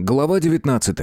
Глава 19.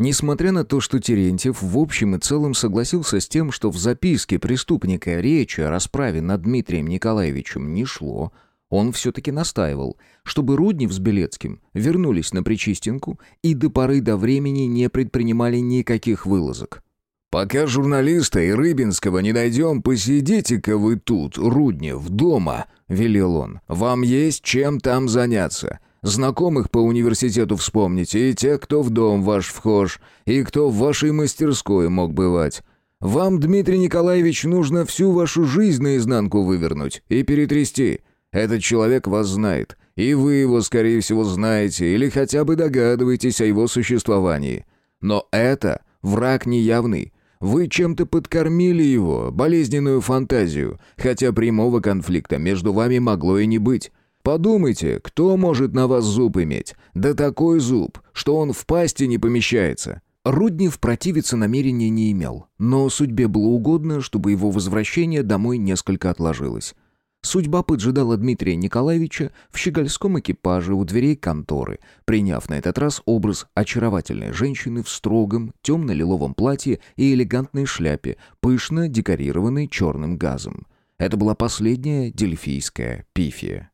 Несмотря на то, что Терентьев в общем и целом согласился с тем, что в записке преступника речи о расправе над Дмитрием Николаевичем не шло, он все-таки настаивал, чтобы Руднев с Белецким вернулись на Причистенку и до поры до времени не предпринимали никаких вылазок. «Пока журналиста и Рыбинского не найдем, посидите-ка вы тут, Руднев, дома», — велел он. «Вам есть чем там заняться. Знакомых по университету вспомните, и тех, кто в дом ваш вхож, и кто в вашей мастерской мог бывать. Вам, Дмитрий Николаевич, нужно всю вашу жизнь наизнанку вывернуть и перетрясти. Этот человек вас знает, и вы его, скорее всего, знаете или хотя бы догадываетесь о его существовании. Но это враг неявный. Вы чем-то подкормили его, болезненную фантазию, хотя прямого конфликта между вами могло и не быть. Подумайте, кто может на вас зуб иметь? Да такой зуб, что он в пасти не помещается. Руднев противиться намерения не имел, но судьбе было угодно, чтобы его возвращение домой несколько отложилось. Судьба поджидала Дмитрия Николаевича в щегольском экипаже у дверей конторы, приняв на этот раз образ очаровательной женщины в строгом темно-лиловом платье и элегантной шляпе, пышно декорированной черным газом. Это была последняя дельфийская пифия.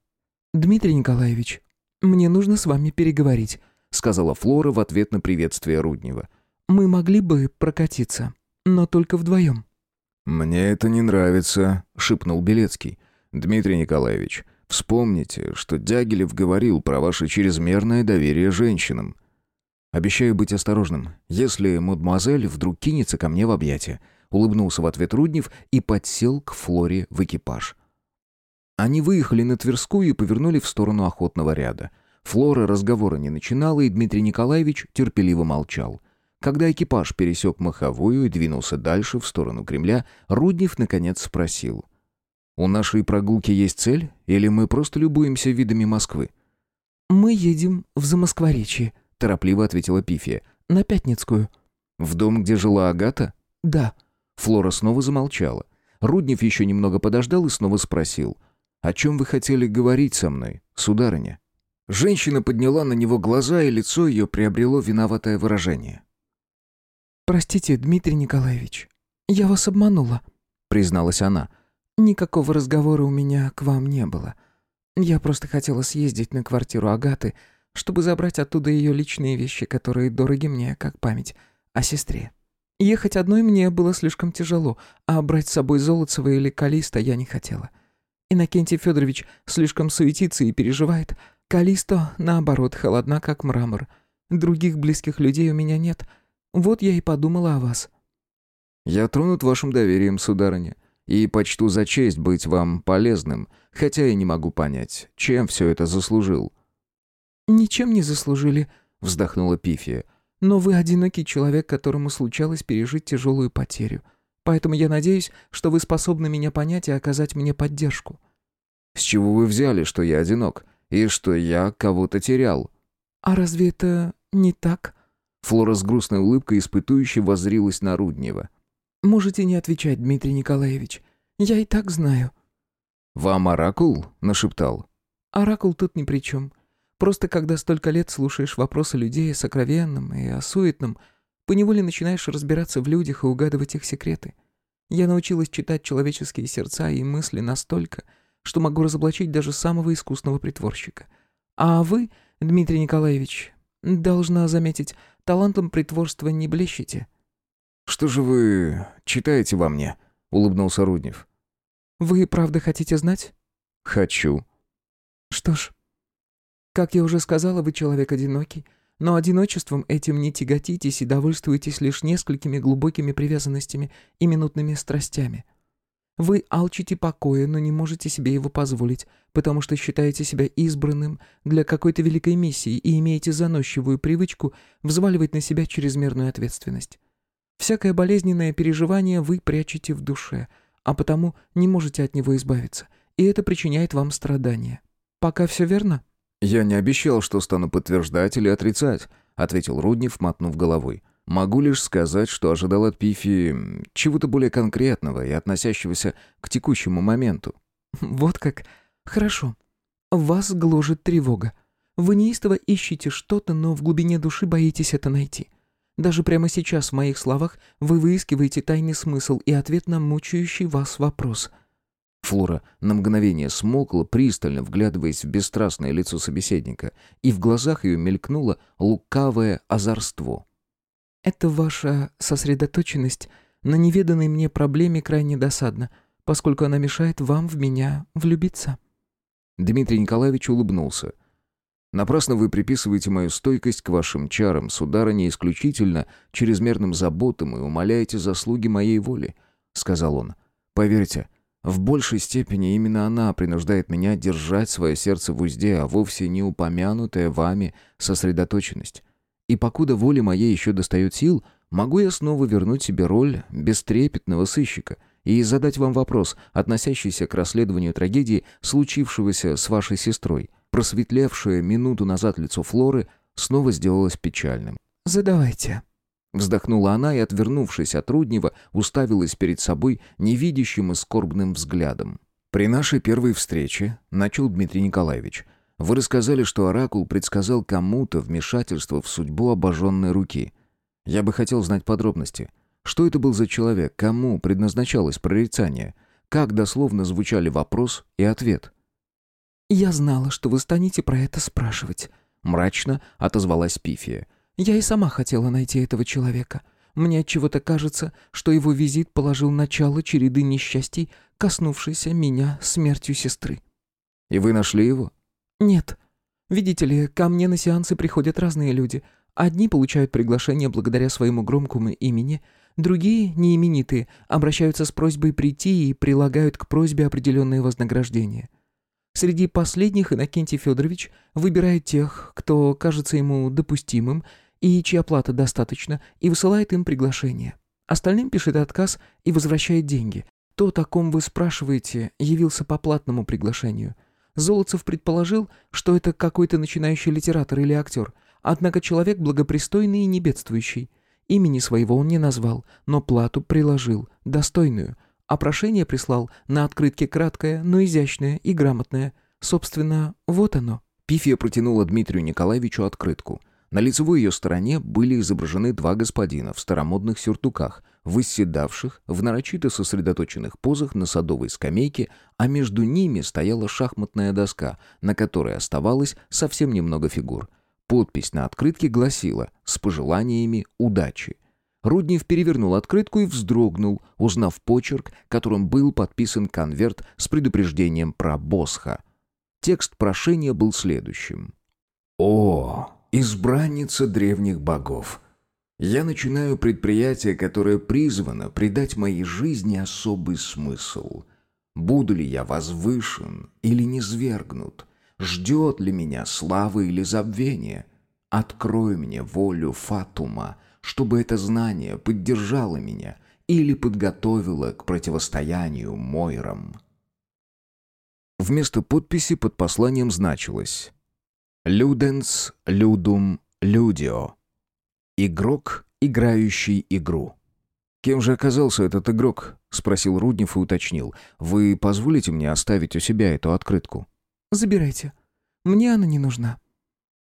«Дмитрий Николаевич, мне нужно с вами переговорить», сказала Флора в ответ на приветствие Руднева. «Мы могли бы прокатиться, но только вдвоем». «Мне это не нравится», — шепнул Белецкий. «Дмитрий Николаевич, вспомните, что Дягилев говорил про ваше чрезмерное доверие женщинам. Обещаю быть осторожным, если мадемуазель вдруг кинется ко мне в объятия». Улыбнулся в ответ Руднев и подсел к Флоре в экипаж. Они выехали на Тверскую и повернули в сторону охотного ряда. Флора разговора не начинала, и Дмитрий Николаевич терпеливо молчал. Когда экипаж пересек Маховую и двинулся дальше, в сторону Кремля, Руднев наконец спросил. «У нашей прогулки есть цель, или мы просто любуемся видами Москвы?» «Мы едем в Замоскворечье», — торопливо ответила Пифия. «На Пятницкую». «В дом, где жила Агата?» «Да». Флора снова замолчала. Руднев еще немного подождал и снова спросил — «О чем вы хотели говорить со мной, сударыня?» Женщина подняла на него глаза, и лицо ее приобрело виноватое выражение. «Простите, Дмитрий Николаевич, я вас обманула», — призналась она. «Никакого разговора у меня к вам не было. Я просто хотела съездить на квартиру Агаты, чтобы забрать оттуда ее личные вещи, которые дороги мне, как память, о сестре. Ехать одной мне было слишком тяжело, а брать с собой Золотцева или Калиста я не хотела. Иннокентий Федорович слишком суетится и переживает. Калисто, наоборот, холодна, как мрамор. Других близких людей у меня нет. Вот я и подумала о вас». «Я тронут вашим доверием, сударыня, и почту за честь быть вам полезным, хотя и не могу понять, чем все это заслужил». «Ничем не заслужили», — вздохнула Пифия. «Но вы одинокий человек, которому случалось пережить тяжелую потерю. Поэтому я надеюсь, что вы способны меня понять и оказать мне поддержку». «С чего вы взяли, что я одинок? И что я кого-то терял?» «А разве это не так?» Флора с грустной улыбкой испытующе воззрилась на Руднева. «Можете не отвечать, Дмитрий Николаевич. Я и так знаю». «Вам оракул?» — нашептал. «Оракул тут ни при чем. Просто когда столько лет слушаешь вопросы людей о сокровенном и о суетном, поневоле начинаешь разбираться в людях и угадывать их секреты. Я научилась читать человеческие сердца и мысли настолько, что могу разоблачить даже самого искусного притворщика. А вы, Дмитрий Николаевич, должна заметить, талантом притворства не блещете». «Что же вы читаете во мне?» — улыбнулся Руднев. «Вы правда хотите знать?» «Хочу». «Что ж, как я уже сказала, вы человек одинокий, но одиночеством этим не тяготитесь и довольствуетесь лишь несколькими глубокими привязанностями и минутными страстями. Вы алчите покоя, но не можете себе его позволить, потому что считаете себя избранным для какой-то великой миссии и имеете заносчивую привычку взваливать на себя чрезмерную ответственность. Всякое болезненное переживание вы прячете в душе, а потому не можете от него избавиться, и это причиняет вам страдания. Пока все верно?» «Я не обещал, что стану подтверждать или отрицать», — ответил Руднев, мотнув головой. «Могу лишь сказать, что ожидал от Пифи чего-то более конкретного и относящегося к текущему моменту». «Вот как? Хорошо. Вас гложет тревога. Вы неистово ищете что-то, но в глубине души боитесь это найти. Даже прямо сейчас в моих словах вы выискиваете тайный смысл и ответ на мучающий вас вопрос. Флора на мгновение смолкла, пристально вглядываясь в бесстрастное лицо собеседника, и в глазах ее мелькнуло лукавое озорство. «Это ваша сосредоточенность на неведанной мне проблеме крайне досадна, поскольку она мешает вам в меня влюбиться». Дмитрий Николаевич улыбнулся. «Напрасно вы приписываете мою стойкость к вашим чарам, сударыня, исключительно чрезмерным заботам и умоляете заслуги моей воли», — сказал он. «Поверьте, — в большей степени именно она принуждает меня держать свое сердце в узде, а вовсе не упомянутая вами сосредоточенность. И покуда воле моей еще достает сил, могу я снова вернуть себе роль бестрепетного сыщика и задать вам вопрос, относящийся к расследованию трагедии, случившегося с вашей сестрой. Просветлевшее минуту назад лицо Флоры снова сделалось печальным. «Задавайте», Вздохнула она и, отвернувшись от Руднева, уставилась перед собой невидящим и скорбным взглядом. «При нашей первой встрече», — начал Дмитрий Николаевич, «вы рассказали, что Оракул предсказал кому-то вмешательство в судьбу обожженной руки. Я бы хотел знать подробности. Что это был за человек, кому предназначалось прорицание? Как дословно звучали вопрос и ответ?» «Я знала, что вы станете про это спрашивать», — мрачно отозвалась Пифия. Я и сама хотела найти этого человека. Мне отчего-то кажется, что его визит положил начало череды несчастий, коснувшейся меня смертью сестры. И вы нашли его? Нет. Видите ли, ко мне на сеансы приходят разные люди. Одни получают приглашение благодаря своему громкому имени, другие, неименитые, обращаются с просьбой прийти и прилагают к просьбе определенные вознаграждения. Среди последних Иннокентий Федорович выбирает тех, кто кажется ему допустимым и чья плата достаточно, и высылает им приглашение. Остальным пишет отказ и возвращает деньги. Тот, о ком вы спрашиваете, явился по платному приглашению. Золотцев предположил, что это какой-то начинающий литератор или актер, однако человек благопристойный и не бедствующий. Имени своего он не назвал, но плату приложил, достойную, а прошение прислал на открытке краткое, но изящное и грамотное. Собственно, вот оно. Пифия протянула Дмитрию Николаевичу открытку. На лицевой ее стороне были изображены два господина в старомодных сюртуках, восседавших в нарочито сосредоточенных позах на садовой скамейке, а между ними стояла шахматная доска, на которой оставалось совсем немного фигур. Подпись на открытке гласила «С пожеланиями удачи». Руднев перевернул открытку и вздрогнул, узнав почерк, которым был подписан конверт с предупреждением про Босха. Текст прошения был следующим. «О, избранница древних богов. Я начинаю предприятие, которое призвано придать моей жизни особый смысл. Буду ли я возвышен или низвергнут? Ждет ли меня слава или забвение? Открой мне волю Фатума, чтобы это знание поддержало меня или подготовило к противостоянию Мойрам. Вместо подписи под посланием значилось Люденс, людум, людио. Игрок, играющий игру. «Кем же оказался этот игрок?» — спросил Руднев и уточнил. «Вы позволите мне оставить у себя эту открытку?» «Забирайте. Мне она не нужна».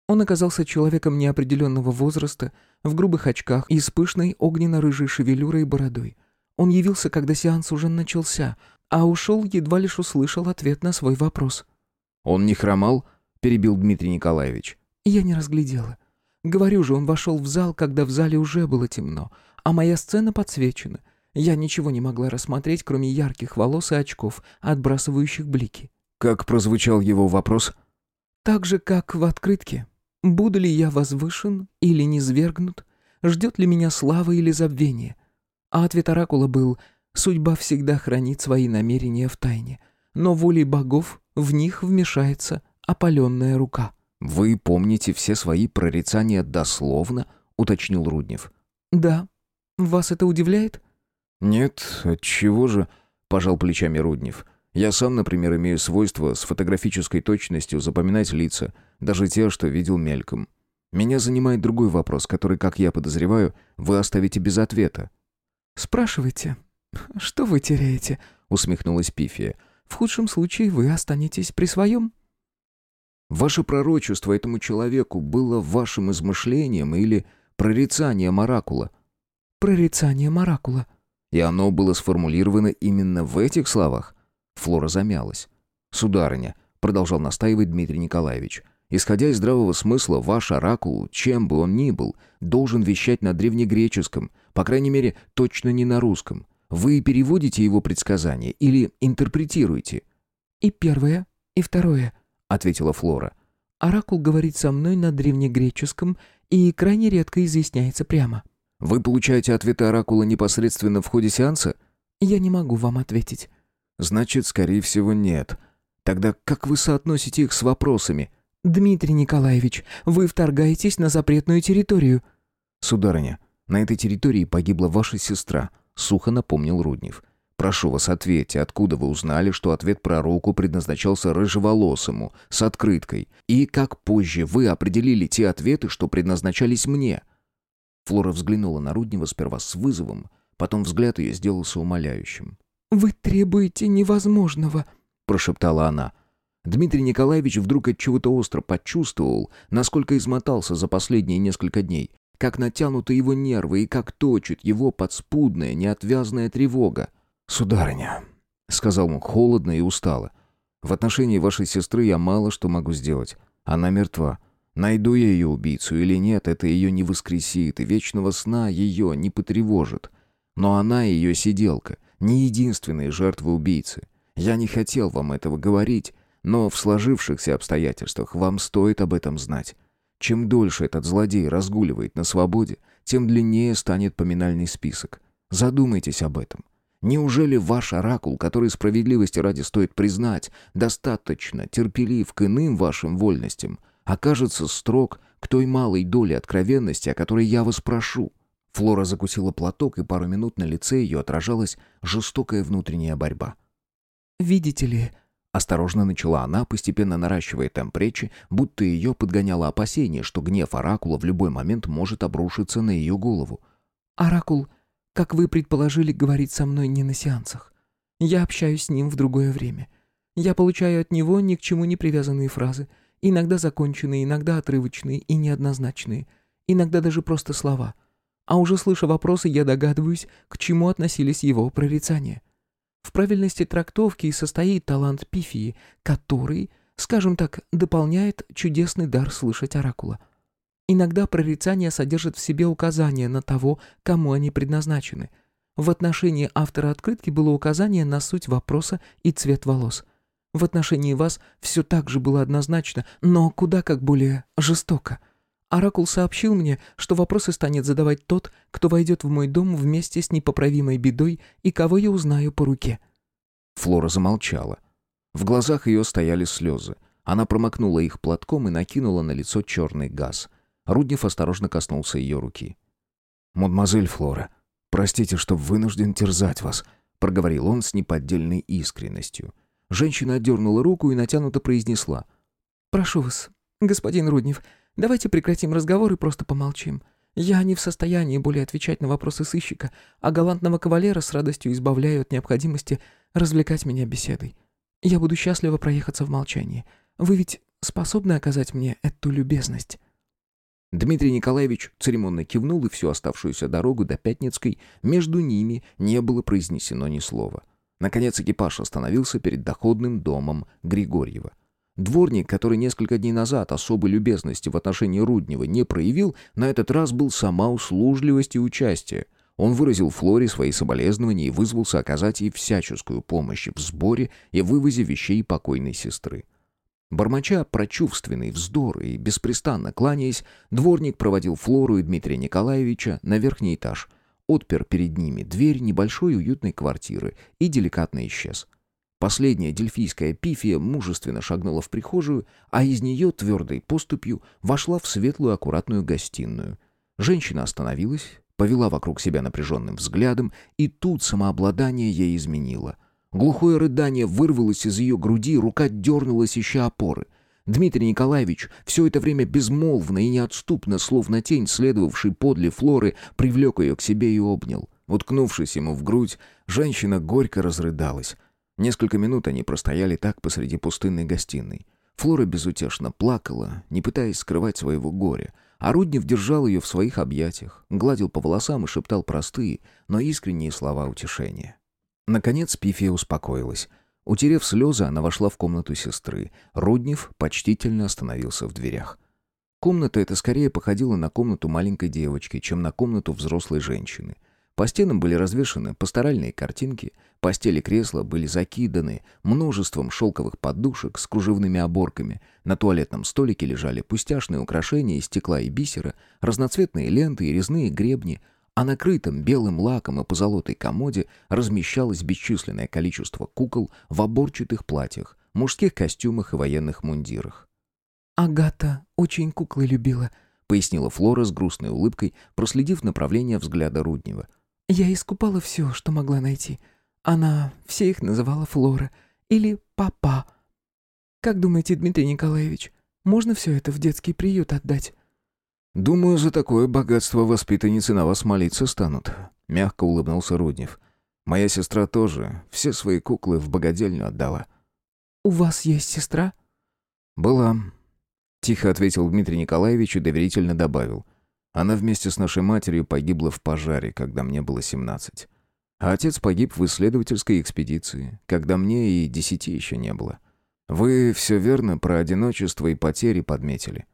Он оказался человеком неопределенного возраста, в грубых очках и с пышной огненно-рыжей шевелюрой и бородой. Он явился, когда сеанс уже начался, а ушел, едва лишь услышал ответ на свой вопрос. «Он не хромал?» Перебил Дмитрий Николаевич. Я не разглядела. Говорю же, он вошел в зал, когда в зале уже было темно, а моя сцена подсвечена. Я ничего не могла рассмотреть, кроме ярких волос и очков, отбрасывающих блики. Как прозвучал его вопрос? Так же, как в открытке. Буду ли я возвышен или низвергнут? Ждет ли меня слава или забвение? А ответ Оракула был «Судьба всегда хранит свои намерения в тайне, но волей богов в них вмешается опаленная рука. «Вы помните все свои прорицания дословно?» — уточнил Руднев. «Да. Вас это удивляет?» «Нет, отчего же?» — пожал плечами Руднев. «Я сам, например, имею свойство с фотографической точностью запоминать лица, даже те, что видел мельком. Меня занимает другой вопрос, который, как я подозреваю, вы оставите без ответа». «Спрашивайте. Что вы теряете?» — усмехнулась Пифия. «В худшем случае вы останетесь при своем». Ваше пророчество этому человеку было вашим измышлением или прорицанием оракула?» «Прорицанием оракула». «И оно было сформулировано именно в этих словах?» Флора замялась. «Сударыня», — продолжал настаивать Дмитрий Николаевич, «исходя из здравого смысла, ваш оракул, чем бы он ни был, должен вещать на древнегреческом, по крайней мере, точно не на русском. Вы переводите его предсказания или интерпретируете?» «И первое, и второе», ответила Флора. Оракул говорит со мной на древнегреческом и крайне редко изъясняется прямо. Вы получаете ответы оракула непосредственно в ходе сеанса? Я не могу вам ответить. Значит, скорее всего, нет. Тогда как вы соотносите их с вопросами? Дмитрий Николаевич, вы вторгаетесь на запретную территорию. Сударыня, на этой территории погибла ваша сестра, сухо напомнил Руднев. Прошу вас, ответьте, откуда вы узнали, что ответ пророку предназначался рыжеволосому, с открыткой? И как позже вы определили те ответы, что предназначались мне?» Флора взглянула на Руднева сперва с вызовом, потом взгляд ее сделался умоляющим. «Вы требуете невозможного», — прошептала она. Дмитрий Николаевич вдруг от чего-то остро почувствовал, насколько измотался за последние несколько дней, как натянуты его нервы и как точит его подспудная, неотвязная тревога. «Сударыня», — сказал он холодно и устало, — «в отношении вашей сестры я мало что могу сделать. Она мертва. Найду я ее убийцу или нет, это ее не воскресит, и вечного сна ее не потревожит. Но она и ее сиделка, не единственные жертвы убийцы. Я не хотел вам этого говорить, но в сложившихся обстоятельствах вам стоит об этом знать. Чем дольше этот злодей разгуливает на свободе, тем длиннее станет поминальный список. Задумайтесь об этом. Неужели ваш оракул, который справедливости ради стоит признать, достаточно терпелив к иным вашим вольностям, окажется строг к той малой доле откровенности, о которой я вас прошу?» Флора закусила платок, и пару минут на лице ее отражалась жестокая внутренняя борьба. «Видите ли...» Осторожно начала она, постепенно наращивая темп речи, будто ее подгоняло опасение, что гнев Оракула в любой момент может обрушиться на ее голову. «Оракул как вы предположили, говорить со мной не на сеансах. Я общаюсь с ним в другое время. Я получаю от него ни к чему не привязанные фразы, иногда законченные, иногда отрывочные и неоднозначные, иногда даже просто слова. А уже слыша вопросы, я догадываюсь, к чему относились его прорицания. В правильности трактовки состоит талант пифии, который, скажем так, дополняет чудесный дар слышать оракула — Иногда прорицания содержат в себе указания на того, кому они предназначены. В отношении автора открытки было указание на суть вопроса и цвет волос. В отношении вас все так же было однозначно, но куда как более жестоко. Оракул сообщил мне, что вопросы станет задавать тот, кто войдет в мой дом вместе с непоправимой бедой и кого я узнаю по руке». Флора замолчала. В глазах ее стояли слезы. Она промокнула их платком и накинула на лицо черный газ. Руднев осторожно коснулся ее руки. «Мадемуазель Флора, простите, что вынужден терзать вас», — проговорил он с неподдельной искренностью. Женщина отдернула руку и натянуто произнесла. «Прошу вас, господин Руднев, давайте прекратим разговор и просто помолчим. Я не в состоянии более отвечать на вопросы сыщика, а галантного кавалера с радостью избавляю от необходимости развлекать меня беседой. Я буду счастлива проехаться в молчании. Вы ведь способны оказать мне эту любезность?» Дмитрий Николаевич церемонно кивнул, и всю оставшуюся дорогу до Пятницкой между ними не было произнесено ни слова. Наконец экипаж остановился перед доходным домом Григорьева. Дворник, который несколько дней назад особой любезности в отношении Руднева не проявил, на этот раз был сама услужливость и участие. Он выразил Флоре свои соболезнования и вызвался оказать ей всяческую помощь в сборе и вывозе вещей покойной сестры. Бормоча прочувственный вздор и беспрестанно кланяясь, дворник проводил Флору и Дмитрия Николаевича на верхний этаж, отпер перед ними дверь небольшой уютной квартиры и деликатно исчез. Последняя дельфийская пифия мужественно шагнула в прихожую, а из нее твердой поступью вошла в светлую аккуратную гостиную. Женщина остановилась, повела вокруг себя напряженным взглядом, и тут самообладание ей изменило. Глухое рыдание вырвалось из ее груди, рука дернулась, ища опоры. Дмитрий Николаевич, все это время безмолвно и неотступно, словно тень, следовавший подле Флоры, привлек ее к себе и обнял. Уткнувшись ему в грудь, женщина горько разрыдалась. Несколько минут они простояли так посреди пустынной гостиной. Флора безутешно плакала, не пытаясь скрывать своего горя, а Руднев держал ее в своих объятиях, гладил по волосам и шептал простые, но искренние слова утешения. Наконец Пифия успокоилась. Утерев слезы, она вошла в комнату сестры. Руднев почтительно остановился в дверях. Комната эта скорее походила на комнату маленькой девочки, чем на комнату взрослой женщины. По стенам были развешаны пасторальные картинки, постели кресла были закиданы множеством шелковых подушек с кружевными оборками, на туалетном столике лежали пустяшные украшения из стекла и бисера, разноцветные ленты и резные гребни, а на крытом белым лаком и позолотой комоде размещалось бесчисленное количество кукол в оборчатых платьях, мужских костюмах и военных мундирах. «Агата очень куклы любила», — пояснила Флора с грустной улыбкой, проследив направление взгляда Руднева. «Я искупала все, что могла найти. Она все их называла Флора или Папа. Как думаете, Дмитрий Николаевич, можно все это в детский приют отдать?» «Думаю, за такое богатство воспитанницы на вас молиться станут», — мягко улыбнулся Руднев. «Моя сестра тоже все свои куклы в богадельню отдала». «У вас есть сестра?» «Была», Тихо ответил Дмитрий Николаевич и доверительно добавил. Она вместе с нашей матерью погибла в пожаре, когда мне было 17. А отец погиб в исследовательской экспедиции, когда мне и десяти еще не было. Вы все верно про одиночество и потери подметили.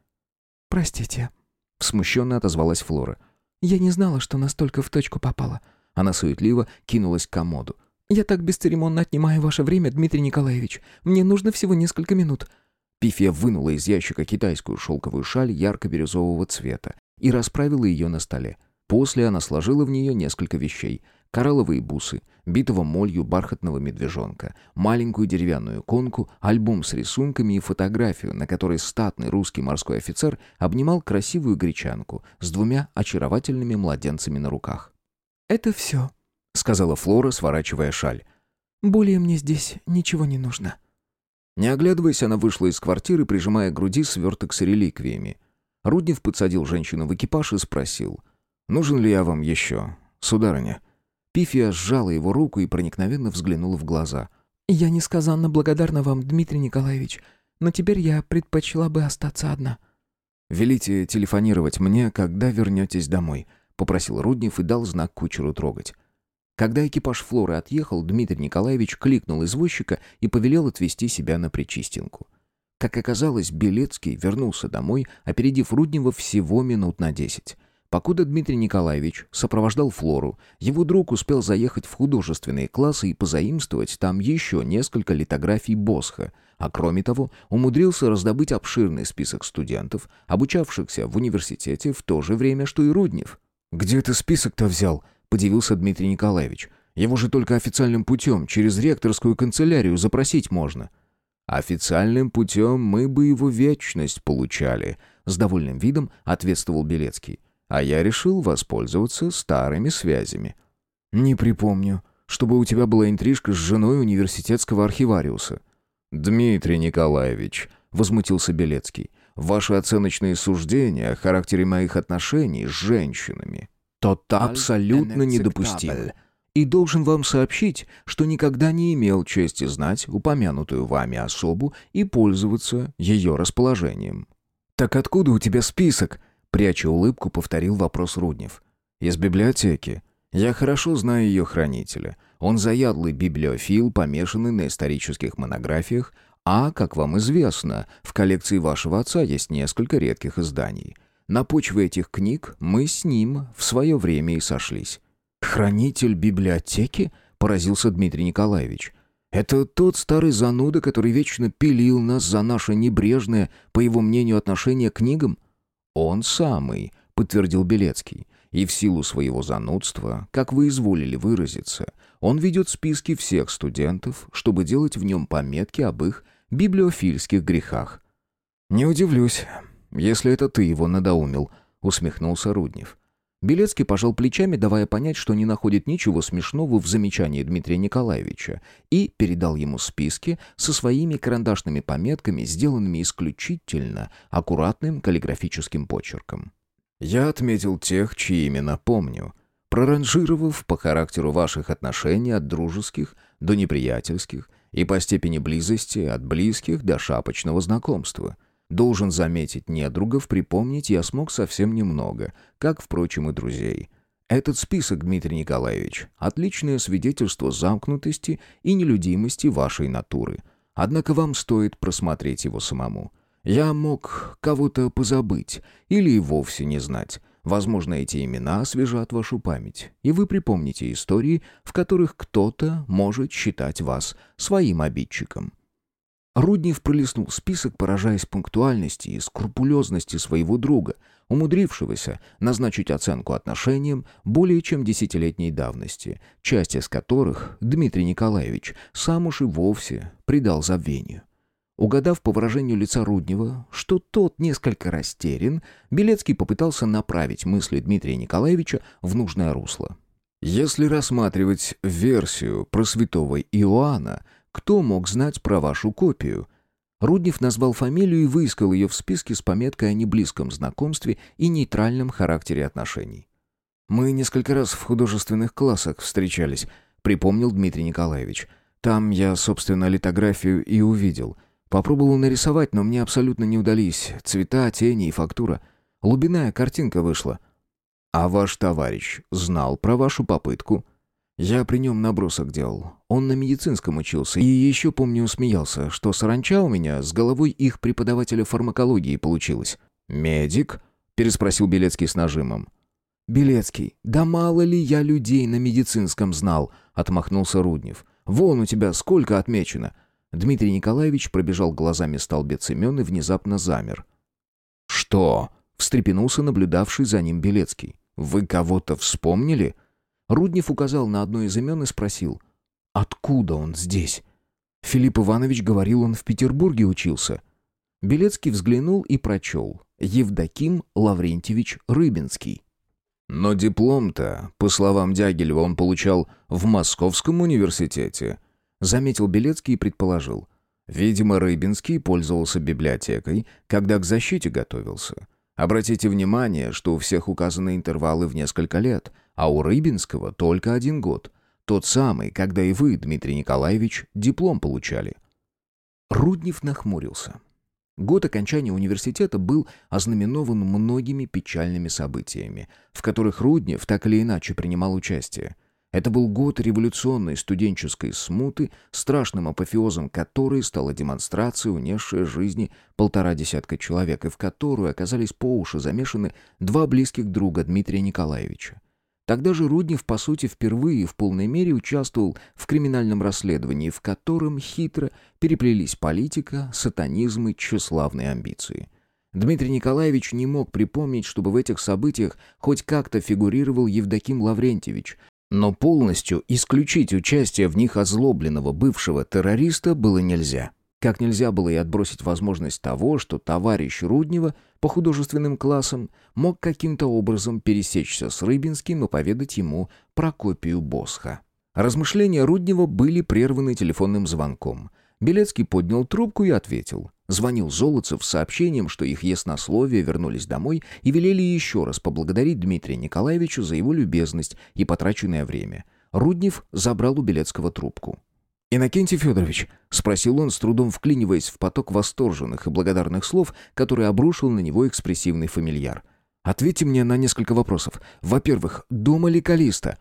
«Простите», — смущенно отозвалась Флора. «Я не знала, что настолько в точку попала». Она суетливо кинулась к комоду. «Я так бесцеремонно отнимаю ваше время, Дмитрий Николаевич. Мне нужно всего несколько минут. Пифия вынула из ящика китайскую шелковую шаль ярко-бирюзового цвета и расправила ее на столе. После она сложила в нее несколько вещей. Коралловые бусы, битого молью бархатного медвежонка, маленькую деревянную конку, альбом с рисунками и фотографию, на которой статный русский морской офицер обнимал красивую гречанку с двумя очаровательными младенцами на руках. «Это все», — сказала Флора, сворачивая шаль. «Более мне здесь ничего не нужно». Не оглядываясь, она вышла из квартиры, прижимая к груди сверток с реликвиями. Руднев подсадил женщину в экипаж и спросил. «Нужен ли я вам еще, сударыня?» Пифия сжала его руку и проникновенно взглянула в глаза. «Я несказанно благодарна вам, Дмитрий Николаевич, но теперь я предпочла бы остаться одна». «Велите телефонировать мне, когда вернетесь домой», — попросил Руднев и дал знак кучеру трогать. Когда экипаж Флоры отъехал, Дмитрий Николаевич кликнул извозчика и повелел отвезти себя на Причистинку. Как оказалось, Белецкий вернулся домой, опередив Руднева всего минут на десять. Покуда Дмитрий Николаевич сопровождал Флору, его друг успел заехать в художественные классы и позаимствовать там еще несколько литографий Босха, а кроме того умудрился раздобыть обширный список студентов, обучавшихся в университете в то же время, что и Руднев. «Где ты список-то взял?» — подивился Дмитрий Николаевич. «Его же только официальным путем, через ректорскую канцелярию запросить можно». «Официальным путем мы бы его вечность получали», — с довольным видом ответствовал Белецкий. «А я решил воспользоваться старыми связями». «Не припомню, чтобы у тебя была интрижка с женой университетского архивариуса». «Дмитрий Николаевич», — возмутился Белецкий, — «ваши оценочные суждения о характере моих отношений с женщинами то абсолютно недопустимо. И должен вам сообщить, что никогда не имел чести знать упомянутую вами особу и пользоваться ее расположением. «Так откуда у тебя список?» Пряча улыбку, повторил вопрос Руднев. «Из библиотеки. Я хорошо знаю ее хранителя. Он заядлый библиофил, помешанный на исторических монографиях, а, как вам известно, в коллекции вашего отца есть несколько редких изданий. На почве этих книг мы с ним в свое время и сошлись. «Хранитель библиотеки?» — поразился Дмитрий Николаевич. «Это тот старый зануда, который вечно пилил нас за наше небрежное, по его мнению, отношение к книгам?» «Он самый», — подтвердил Белецкий. «И в силу своего занудства, как вы изволили выразиться, он ведет списки всех студентов, чтобы делать в нем пометки об их библиофильских грехах». «Не удивлюсь если это ты его надоумил», — усмехнулся Руднев. Белецкий пожал плечами, давая понять, что не находит ничего смешного в замечании Дмитрия Николаевича, и передал ему списки со своими карандашными пометками, сделанными исключительно аккуратным каллиграфическим почерком. «Я отметил тех, чьи имена помню, проранжировав по характеру ваших отношений от дружеских до неприятельских и по степени близости от близких до шапочного знакомства. Должен заметить, недругов припомнить я смог совсем немного, как, впрочем, и друзей. Этот список, Дмитрий Николаевич, отличное свидетельство замкнутости и нелюдимости вашей натуры. Однако вам стоит просмотреть его самому. Я мог кого-то позабыть или и вовсе не знать. Возможно, эти имена освежат вашу память, и вы припомните истории, в которых кто-то может считать вас своим обидчиком. Руднев пролистнул список, поражаясь пунктуальности и скрупулезности своего друга, умудрившегося назначить оценку отношениям более чем десятилетней давности, часть из которых Дмитрий Николаевич сам уж и вовсе придал забвению. Угадав по выражению лица Руднева, что тот несколько растерян, Белецкий попытался направить мысли Дмитрия Николаевича в нужное русло. «Если рассматривать версию про святого Иоанна, кто мог знать про вашу копию?» Руднев назвал фамилию и выискал ее в списке с пометкой о неблизком знакомстве и нейтральном характере отношений. «Мы несколько раз в художественных классах встречались», — припомнил Дмитрий Николаевич. «Там я, собственно, литографию и увидел». Попробовал нарисовать, но мне абсолютно не удались цвета, тени и фактура. Лубиная картинка вышла. А ваш товарищ знал про вашу попытку? Я при нем набросок делал. Он на медицинском учился. И еще, помню, смеялся, что саранча у меня с головой их преподавателя фармакологии получилась. «Медик?» — переспросил Белецкий с нажимом. «Белецкий, да мало ли я людей на медицинском знал», — отмахнулся Руднев. «Вон у тебя сколько отмечено. Дмитрий Николаевич пробежал глазами столбец имен и внезапно замер. «Что?» — встрепенулся наблюдавший за ним Белецкий. «Вы кого-то вспомнили?» Руднев указал на одно из имен и спросил. «Откуда он здесь?» Филипп Иванович говорил, он в Петербурге учился. Белецкий взглянул и прочел. Евдоким Лаврентьевич Рыбинский. Но диплом-то, по словам Дягилева, он получал в Московском университете. Заметил Белецкий и предположил. Видимо, Рыбинский пользовался библиотекой, когда к защите готовился. Обратите внимание, что у всех указаны интервалы в несколько лет, а у Рыбинского только один год. Тот самый, когда и вы, Дмитрий Николаевич, диплом получали. Руднев нахмурился. Год окончания университета был ознаменован многими печальными событиями, в которых Руднев так или иначе принимал участие. Это был год революционной студенческой смуты, страшным апофеозом которой стала демонстрация, унесшая жизни полтора десятка человек, и в которую оказались по уши замешаны два близких друга Дмитрия Николаевича. Тогда же Руднев, по сути, впервые в полной мере участвовал в криминальном расследовании, в котором хитро переплелись политика, сатанизм и тщеславные амбиции. Дмитрий Николаевич не мог припомнить, чтобы в этих событиях хоть как-то фигурировал Евдоким Лаврентьевич, но полностью исключить участие в них озлобленного бывшего террориста было нельзя. Как нельзя было и отбросить возможность того, что товарищ Руднева по художественным классам мог каким-то образом пересечься с Рыбинским и поведать ему про копию Босха. Размышления Руднева были прерваны телефонным звонком. Белецкий поднял трубку и ответил. Звонил Золотцев с сообщением, что их яснословие вернулись домой и велели еще раз поблагодарить Дмитрия Николаевича за его любезность и потраченное время. Руднев забрал у Белецкого трубку. «Иннокентий Федорович», — спросил он, с трудом вклиниваясь в поток восторженных и благодарных слов, который обрушил на него экспрессивный фамильяр. «Ответьте мне на несколько вопросов. Во-первых, дома ли Калиста?»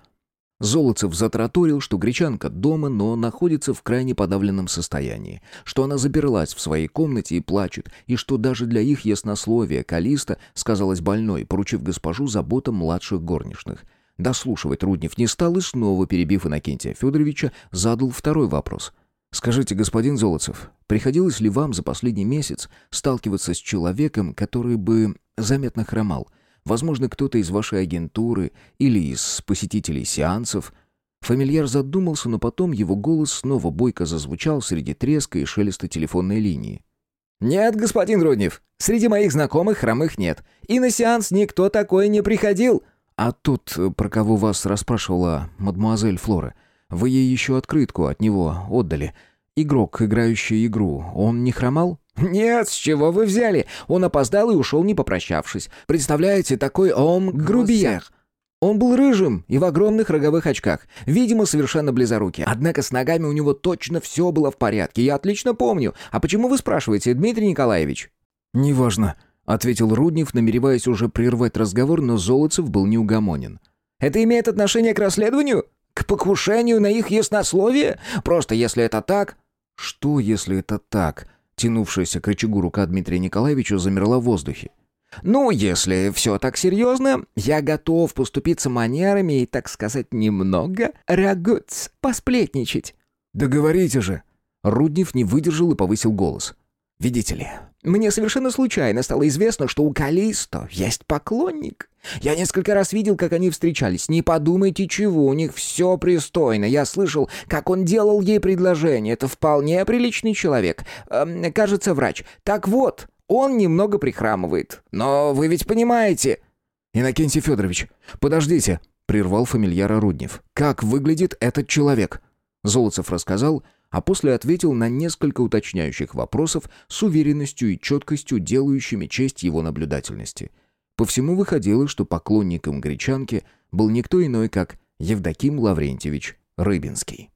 Золотцев затраторил, что гречанка дома, но находится в крайне подавленном состоянии, что она заперлась в своей комнате и плачет, и что даже для их яснословия Калиста сказалась больной, поручив госпожу заботам младших горничных. Дослушивать Руднев не стал и снова, перебив Иннокентия Федоровича, задал второй вопрос. «Скажите, господин Золотцев, приходилось ли вам за последний месяц сталкиваться с человеком, который бы заметно хромал?» Возможно, кто-то из вашей агентуры или из посетителей сеансов. Фамильяр задумался, но потом его голос снова бойко зазвучал среди треска и шелеста телефонной линии. «Нет, господин Руднев, среди моих знакомых хромых нет. И на сеанс никто такой не приходил». «А тот, про кого вас расспрашивала мадемуазель Флора, вы ей еще открытку от него отдали. Игрок, играющий игру, он не хромал?» «Нет, с чего вы взяли? Он опоздал и ушел, не попрощавшись. Представляете, такой ом грубияр». Он был рыжим и в огромных роговых очках, видимо, совершенно близорукий. Однако с ногами у него точно все было в порядке, я отлично помню. А почему вы спрашиваете, Дмитрий Николаевич?» «Неважно», — ответил Руднев, намереваясь уже прервать разговор, но Золотцев был неугомонен. «Это имеет отношение к расследованию? К покушению на их яснословие? Просто если это так...» «Что, если это так?» Тянувшаяся к рычагу рука Дмитрия Николаевича замерла в воздухе. «Ну, если все так серьезно, я готов поступиться манерами и, так сказать, немного рягуц, посплетничать». «Договорите же!» Руднев не выдержал и повысил голос. «Видите ли, мне совершенно случайно стало известно, что у Калисто есть поклонник. Я несколько раз видел, как они встречались. Не подумайте чего, у них все пристойно. Я слышал, как он делал ей предложение. Это вполне приличный человек. Эм, кажется, врач. Так вот, он немного прихрамывает. Но вы ведь понимаете...» «Иннокентий Федорович, подождите!» — прервал фамильяра Руднев. «Как выглядит этот человек?» Золотцев рассказал, а после ответил на несколько уточняющих вопросов с уверенностью и четкостью, делающими честь его наблюдательности. По всему выходило, что поклонником гречанки был никто иной, как Евдоким Лаврентьевич Рыбинский.